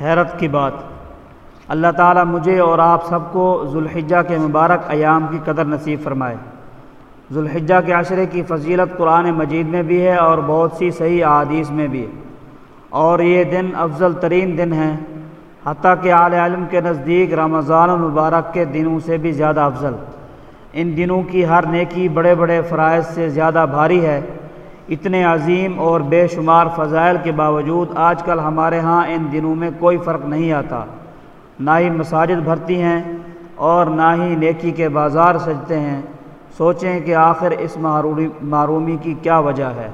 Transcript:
حیرت کی بات۔ اللہ تعالیٰ مجھے اور آپ سب کو ذوالحجہ کے مبارک ایام کی قدر نصیب فرمائے۔ ذوالحجہ کے عشرے کی فضیلت قرآن مجید میں بھی ہے اور بہت سی صحیح احادیث میں بھی ہے۔ اور یہ دن افضل ترین دن ہیں، حتیٰ کہ عال علم کے نزدیک رمضان المبارک کے دنوں سے بھی زیادہ افضل۔ ان دنوں کی ہر نیکی بڑے بڑے فرائض سے زیادہ بھاری ہے۔ اتنے عظیم اور بے شمار فضائل کے باوجود آج کل ہمارے ہاں ان دنوں میں کوئی فرق نہیں آتا۔ نہ ہی مساجد بھرتی ہیں اور نہ ہی نیکی کے بازار سجتے ہیں۔ سوچیں کہ آخر اس معرومی کی کیا وجہ ہے۔